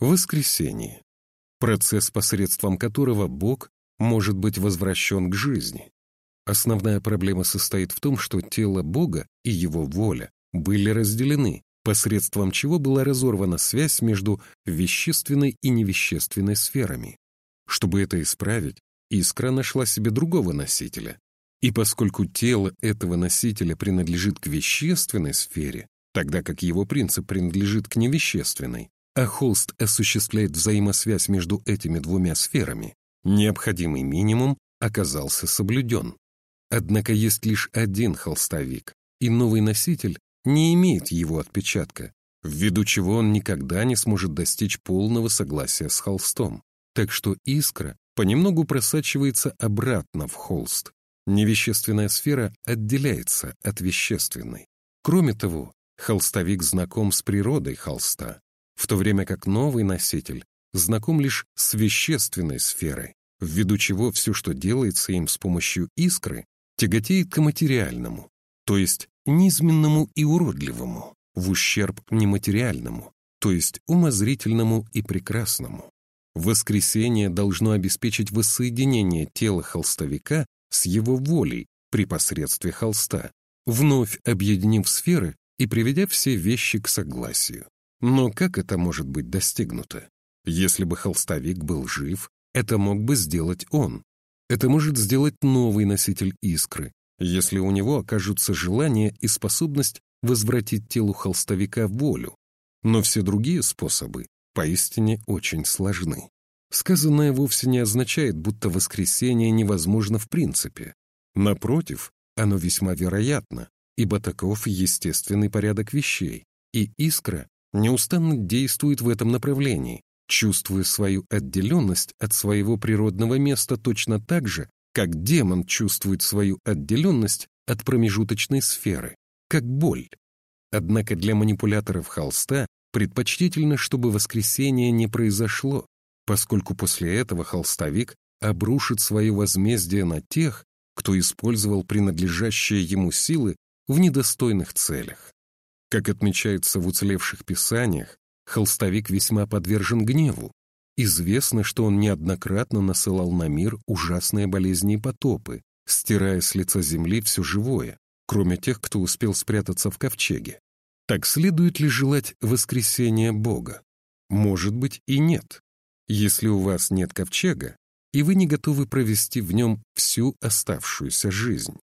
Воскресение. Процесс, посредством которого Бог может быть возвращен к жизни. Основная проблема состоит в том, что тело Бога и его воля были разделены, посредством чего была разорвана связь между вещественной и невещественной сферами. Чтобы это исправить, искра нашла себе другого носителя. И поскольку тело этого носителя принадлежит к вещественной сфере, тогда как его принцип принадлежит к невещественной, а холст осуществляет взаимосвязь между этими двумя сферами, необходимый минимум оказался соблюден. Однако есть лишь один холстовик, и новый носитель не имеет его отпечатка, ввиду чего он никогда не сможет достичь полного согласия с холстом. Так что искра понемногу просачивается обратно в холст. Невещественная сфера отделяется от вещественной. Кроме того, холстовик знаком с природой холста, в то время как новый носитель знаком лишь с вещественной сферой, ввиду чего все, что делается им с помощью искры, тяготеет к материальному, то есть низменному и уродливому, в ущерб нематериальному, то есть умозрительному и прекрасному. Воскресение должно обеспечить воссоединение тела холстовика с его волей при посредстве холста, вновь объединив сферы и приведя все вещи к согласию. Но как это может быть достигнуто? Если бы холстовик был жив, это мог бы сделать он. Это может сделать новый носитель искры, если у него окажутся желание и способность возвратить телу холстовика волю. Но все другие способы поистине очень сложны. Сказанное вовсе не означает, будто воскресение невозможно в принципе. Напротив, оно весьма вероятно, ибо таков естественный порядок вещей, и искра неустанно действует в этом направлении, чувствуя свою отделенность от своего природного места точно так же, как демон чувствует свою отделенность от промежуточной сферы, как боль. Однако для манипуляторов холста предпочтительно, чтобы воскресение не произошло, поскольку после этого холстовик обрушит свое возмездие на тех, кто использовал принадлежащие ему силы в недостойных целях. Как отмечается в уцелевших писаниях, холстовик весьма подвержен гневу. Известно, что он неоднократно насылал на мир ужасные болезни и потопы, стирая с лица земли все живое, кроме тех, кто успел спрятаться в ковчеге. Так следует ли желать воскресения Бога? Может быть и нет. Если у вас нет ковчега, и вы не готовы провести в нем всю оставшуюся жизнь.